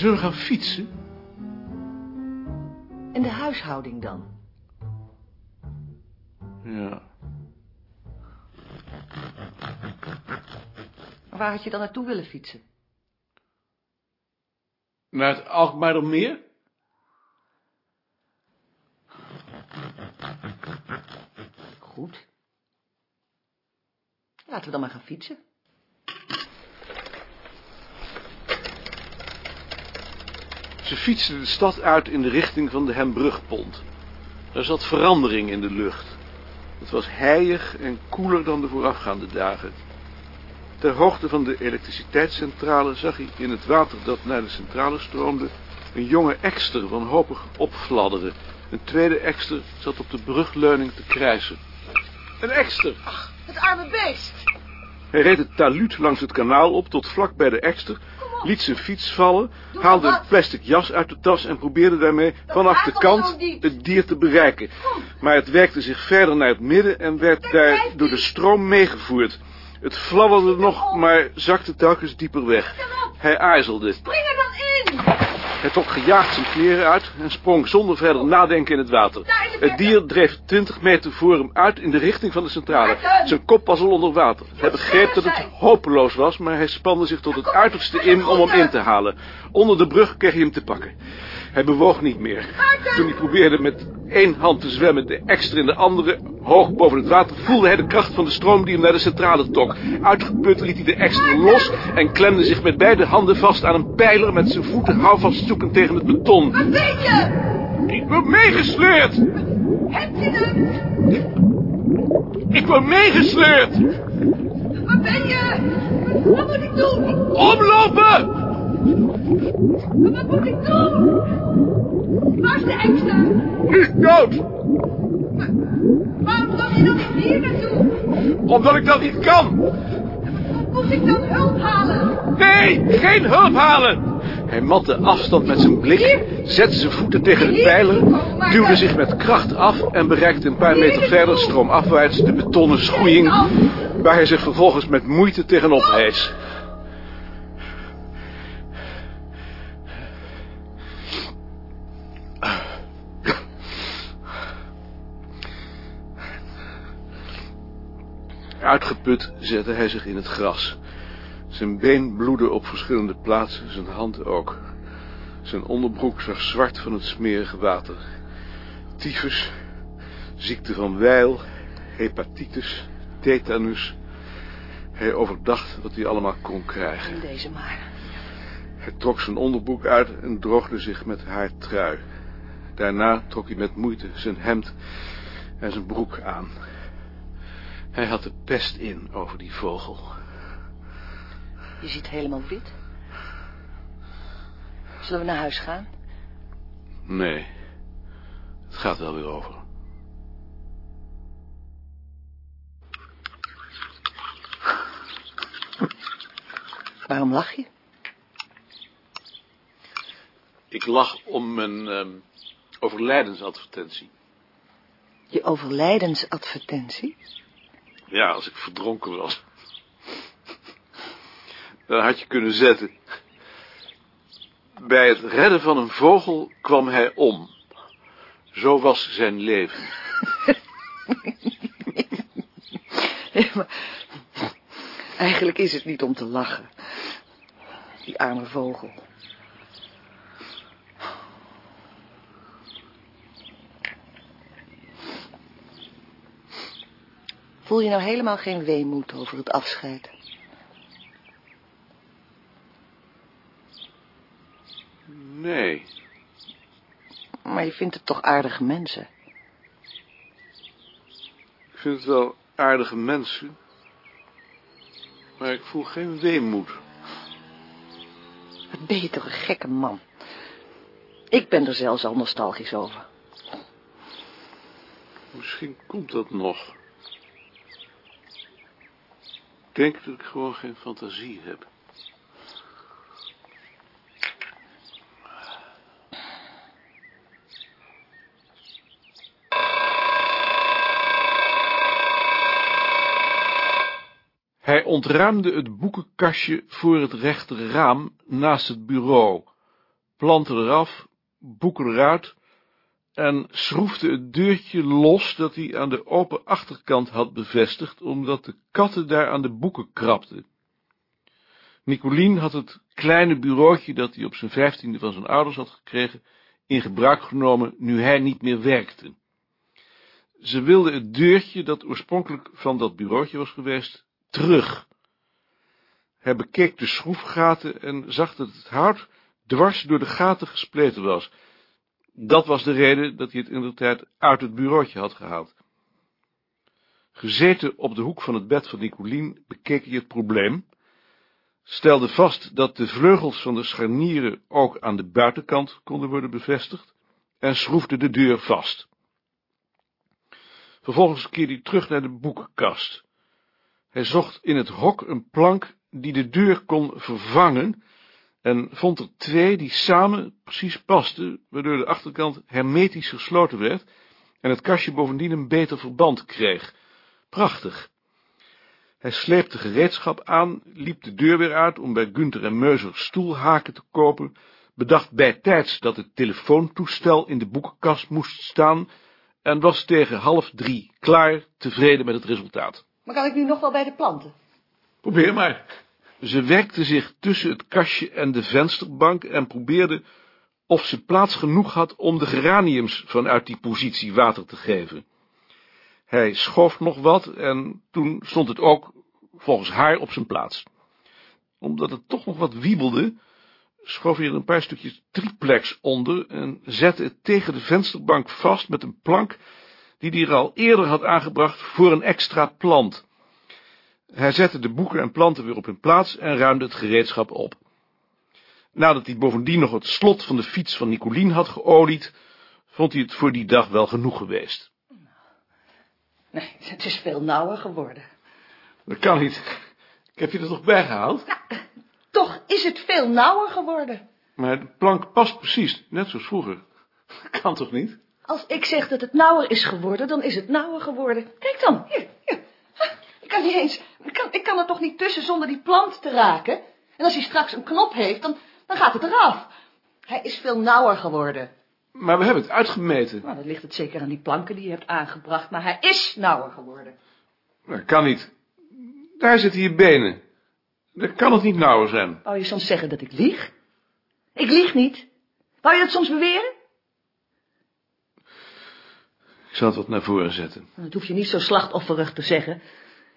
Zullen we gaan fietsen? En de huishouding dan? Ja. Waar had je dan naartoe willen fietsen? Naar het Alkmaardermeer? Goed. Laten we dan maar gaan fietsen. Ze fietsten de stad uit in de richting van de Hembrugpont. Er zat verandering in de lucht. Het was heilig en koeler dan de voorafgaande dagen. Ter hoogte van de elektriciteitscentrale zag hij in het water dat naar de centrale stroomde een jonge ekster wanhopig opfladderen. Een tweede ekster zat op de brugleuning te krijsen. Een ekster! Het arme beest. Hij reed het taluut langs het kanaal op tot vlak bij de ekster, liet zijn fiets vallen, haalde een plastic jas uit de tas en probeerde daarmee vanaf de kant het dier te bereiken. Maar het werkte zich verder naar het midden en werd daar door de stroom meegevoerd. Het fladderde nog, maar zakte telkens dieper weg. Hij aarzelde. Spring er dan in! Hij trok gejaagd zijn kleren uit en sprong zonder verder nadenken in het water. Het dier dreef twintig meter voor hem uit in de richting van de centrale. Zijn kop was al onder water. Hij begreep dat het hopeloos was, maar hij spande zich tot het uiterste in om hem in te halen. Onder de brug kreeg hij hem te pakken. Hij bewoog niet meer. Toen hij probeerde met één hand te zwemmen, de extra in de andere, hoog boven het water, voelde hij de kracht van de stroom die hem naar de centrale trok. Uitgeput liet hij de extra los en klemde zich met beide handen vast aan een pijler met zijn voeten houvast zoekend tegen het beton. Wat weet je? Ik word meegesleurd! Heb je hem? Ik word meegesleurd! Waar ben je? Wat moet ik doen? Omlopen! Wat moet ik doen? Waar is de extra? Nu dood! Waarom kom je dan niet hier naartoe? Omdat ik dat niet kan! Moet ik dan hulp halen? Nee, geen hulp halen! Hij matte afstand met zijn blik, zette zijn voeten tegen de pijler, duwde zich met kracht af en bereikte een paar meter verder stroomafwaarts de betonnen schoeiing, waar hij zich vervolgens met moeite tegenop hijs. Uitgeput zette hij zich in het gras. Zijn been bloedde op verschillende plaatsen, zijn hand ook. Zijn onderbroek zag zwart van het smerige water. Tyfus, ziekte van Weil, hepatitis, tetanus. Hij overdacht wat hij allemaal kon krijgen. Deze maar. Hij trok zijn onderbroek uit en droogde zich met haar trui. Daarna trok hij met moeite zijn hemd en zijn broek aan. Hij had de pest in over die vogel. Je ziet helemaal wit. Zullen we naar huis gaan? Nee, het gaat wel weer over. Waarom lach je? Ik lach om mijn ehm, overlijdensadvertentie. Je overlijdensadvertentie? Ja, als ik verdronken was. Dan had je kunnen zetten. Bij het redden van een vogel kwam hij om. Zo was zijn leven. Eigenlijk is het niet om te lachen. Die arme vogel. Voel je nou helemaal geen weemoed over het afscheid? Nee, Maar je vindt het toch aardige mensen? ik vind het wel aardige mensen. Maar ik voel geen weemoed. Wat ben je toch een gekke man. Ik ben er zelfs al nostalgisch over. Misschien komt dat nog. Denk dat ik gewoon geen fantasie heb. Hij ontruimde het boekenkastje voor het rechter raam naast het bureau. planten eraf, boeken eruit en schroefde het deurtje los dat hij aan de open achterkant had bevestigd, omdat de katten daar aan de boeken krabden. Nicolien had het kleine bureautje dat hij op zijn vijftiende van zijn ouders had gekregen, in gebruik genomen nu hij niet meer werkte. Ze wilde het deurtje, dat oorspronkelijk van dat bureautje was geweest, terug. Hij bekeek de schroefgaten en zag dat het hout dwars door de gaten gespleten was. Dat was de reden dat hij het inderdaad uit het bureautje had gehaald. Gezeten op de hoek van het bed van Nicolien bekeek hij het probleem, stelde vast dat de vleugels van de scharnieren ook aan de buitenkant konden worden bevestigd en schroefde de deur vast. Vervolgens keerde hij terug naar de boekenkast. Hij zocht in het hok een plank die de deur kon vervangen en vond er twee die samen precies pasten, waardoor de achterkant hermetisch gesloten werd en het kastje bovendien een beter verband kreeg. Prachtig. Hij sleepte gereedschap aan, liep de deur weer uit om bij Gunther en Meuser stoelhaken te kopen, bedacht bijtijds dat het telefoontoestel in de boekenkast moest staan en was tegen half drie klaar, tevreden met het resultaat. Maar kan ik nu nog wel bij de planten? Probeer maar. Ze werkte zich tussen het kastje en de vensterbank en probeerde of ze plaats genoeg had om de geraniums vanuit die positie water te geven. Hij schoof nog wat en toen stond het ook volgens haar op zijn plaats. Omdat het toch nog wat wiebelde, schoof hij er een paar stukjes triplex onder en zette het tegen de vensterbank vast met een plank die hij er al eerder had aangebracht voor een extra plant. Hij zette de boeken en planten weer op hun plaats en ruimde het gereedschap op. Nadat hij bovendien nog het slot van de fiets van Nicolien had geolied, vond hij het voor die dag wel genoeg geweest. Nee, het is veel nauwer geworden. Dat kan niet. Ik heb je er toch bij gehaald? Nou, toch is het veel nauwer geworden. Maar de plank past precies, net zoals vroeger. Kan toch niet? Als ik zeg dat het nauwer is geworden, dan is het nauwer geworden. Kijk dan, hier, hier. Ik kan niet eens, ik kan, ik kan er toch niet tussen zonder die plant te raken? En als hij straks een knop heeft, dan, dan gaat het eraf. Hij is veel nauwer geworden. Maar we hebben het uitgemeten. Nou, dan ligt het zeker aan die planken die je hebt aangebracht, maar hij is nauwer geworden. Dat kan niet. Daar zitten je benen. Dan kan het niet nauwer zijn. Wou je soms zeggen dat ik lieg? Ik lieg niet. Wou je dat soms beweren? Ik zal het wat naar voren zetten. Dat hoef je niet zo slachtofferig te zeggen.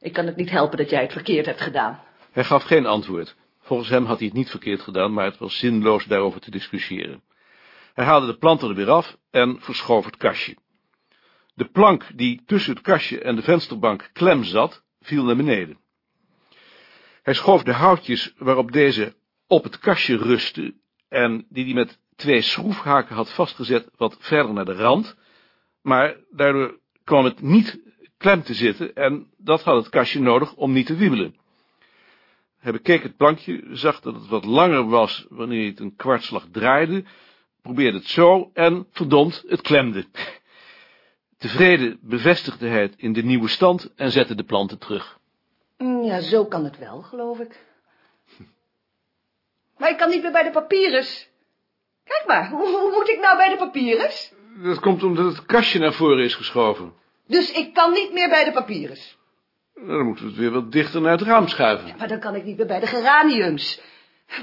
Ik kan het niet helpen dat jij het verkeerd hebt gedaan. Hij gaf geen antwoord. Volgens hem had hij het niet verkeerd gedaan, maar het was zinloos daarover te discussiëren. Hij haalde de planten er weer af en verschoof het kastje. De plank die tussen het kastje en de vensterbank klem zat, viel naar beneden. Hij schoof de houtjes waarop deze op het kastje rustte en die hij met twee schroefhaken had vastgezet wat verder naar de rand, maar daardoor kwam het niet klem te zitten en dat had het kastje nodig om niet te wiebelen. Hij bekeek het plankje, zag dat het wat langer was wanneer hij het een kwartslag draaide, probeerde het zo en, verdomd, het klemde. Tevreden bevestigde hij het in de nieuwe stand en zette de planten terug. Mm, Ja, zo kan het wel, geloof ik. Maar ik kan niet meer bij de papyrus. Kijk maar, hoe, hoe moet ik nou bij de papyrus? Dat komt omdat het kastje naar voren is geschoven. Dus ik kan niet meer bij de papyrus. Dan moeten we het weer wat dichter naar het raam schuiven. Maar dan kan ik niet meer bij de geraniums.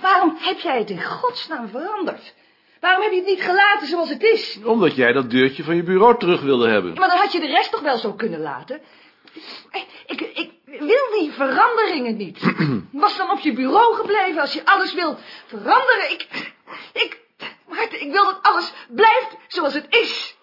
Waarom heb jij het in godsnaam veranderd? Waarom heb je het niet gelaten zoals het is? Omdat jij dat deurtje van je bureau terug wilde hebben. Maar dan had je de rest toch wel zo kunnen laten? Ik, ik wil die veranderingen niet. Was dan op je bureau gebleven als je alles wil veranderen. Ik, ik, Maarten, ik wil dat alles blijft zoals het is.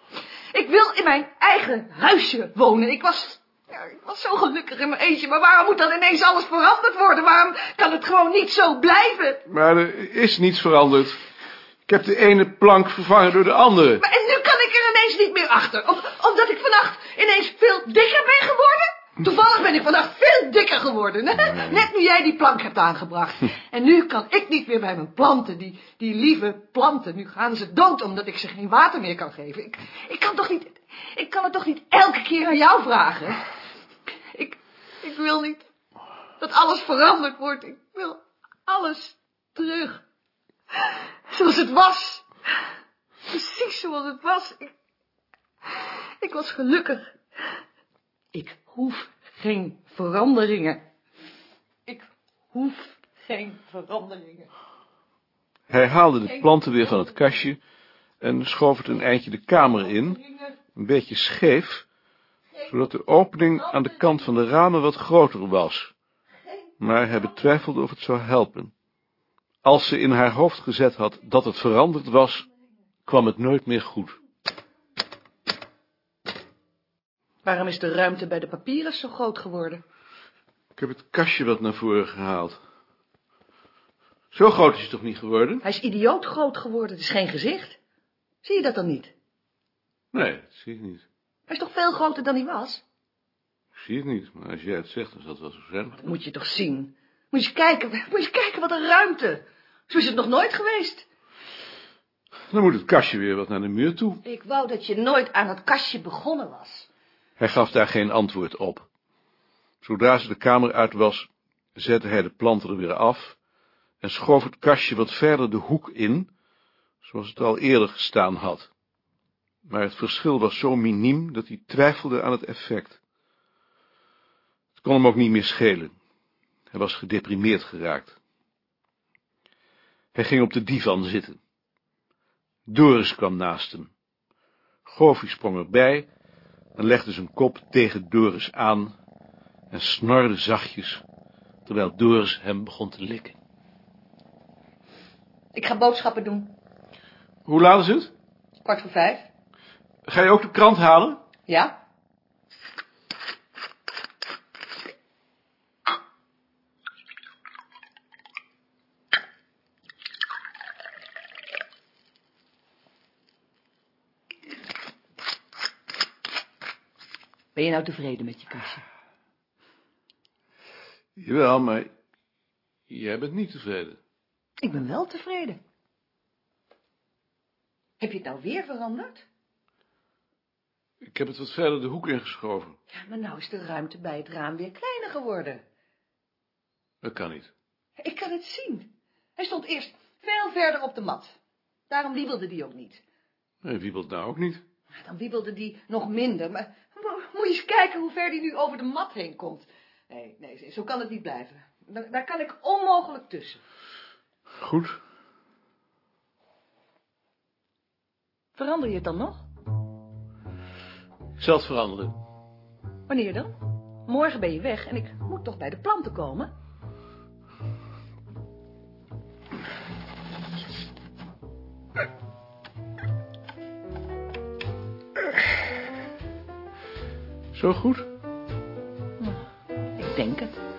Ik wil in mijn eigen huisje wonen. Ik was, ja, ik was zo gelukkig in mijn eentje, maar waarom moet dan ineens alles veranderd worden? Waarom kan het gewoon niet zo blijven? Maar er is niets veranderd. Ik heb de ene plank vervangen door de andere. Maar en nu kan ik er ineens niet meer achter. Om, omdat ik vannacht ineens veel dikker ben geworden? Toevallig ben ik vannacht veel dikker geworden. Net nu jij die plank hebt aangebracht. En nu kan ik niet meer bij mijn planten, die, die lieve planten. Nu gaan ze dood omdat ik ze geen water meer kan geven. Ik, ik kan toch niet, ik kan het toch niet elke keer aan jou vragen? Ik, ik wil niet dat alles veranderd wordt. Ik wil alles terug. Zoals het was. Precies zoals het was. Ik, ik was gelukkig. Ik hoef geen veranderingen. Ik hoef geen veranderingen. Hij haalde de planten weer van het kastje en schoof het een eindje de kamer in, een beetje scheef, zodat de opening aan de kant van de ramen wat groter was. Maar hij betwijfelde of het zou helpen. Als ze in haar hoofd gezet had dat het veranderd was, kwam het nooit meer goed. Waarom is de ruimte bij de papieren zo groot geworden? Ik heb het kastje wat naar voren gehaald. Zo groot is hij toch niet geworden? Hij is idioot groot geworden, het is geen gezicht. Zie je dat dan niet? Nee, dat zie ik niet. Hij is toch veel groter dan hij was? Ik zie het niet, maar als jij het zegt, dan zal het wel zo zijn. Dat moet je toch zien. Moet je kijken, moet je kijken wat een ruimte. Zo is het nog nooit geweest. Dan moet het kastje weer wat naar de muur toe. Ik wou dat je nooit aan het kastje begonnen was. Hij gaf daar geen antwoord op. Zodra ze de kamer uit was, zette hij de planten er weer af en schoof het kastje wat verder de hoek in, zoals het al eerder gestaan had. Maar het verschil was zo miniem dat hij twijfelde aan het effect. Het kon hem ook niet meer schelen. Hij was gedeprimeerd geraakt. Hij ging op de divan zitten. Doris kwam naast hem. Goofy sprong erbij en legde zijn kop tegen Doris aan en snorde zachtjes, terwijl Doris hem begon te likken. Ik ga boodschappen doen. Hoe laat is het? Kwart voor vijf. Ga je ook de krant halen? Ja? Ben je nou tevreden met je kastje? Jawel, maar jij bent niet tevreden. Ik ben wel tevreden. Heb je het nou weer veranderd? Ik heb het wat verder de hoek ingeschoven. Ja, maar nou is de ruimte bij het raam weer kleiner geworden. Dat kan niet. Ik kan het zien. Hij stond eerst veel verder op de mat. Daarom wiebelde die ook niet. Nee, wiebelt nou ook niet. Dan wiebelde die nog minder, maar moet je eens kijken hoe ver die nu over de mat heen komt. Nee, nee, zo kan het niet blijven. Daar, daar kan ik onmogelijk tussen. Goed. Verander je het dan nog? Ik zal het veranderen. Wanneer dan? Morgen ben je weg en ik moet toch bij de planten komen? Zo goed? Ik denk het.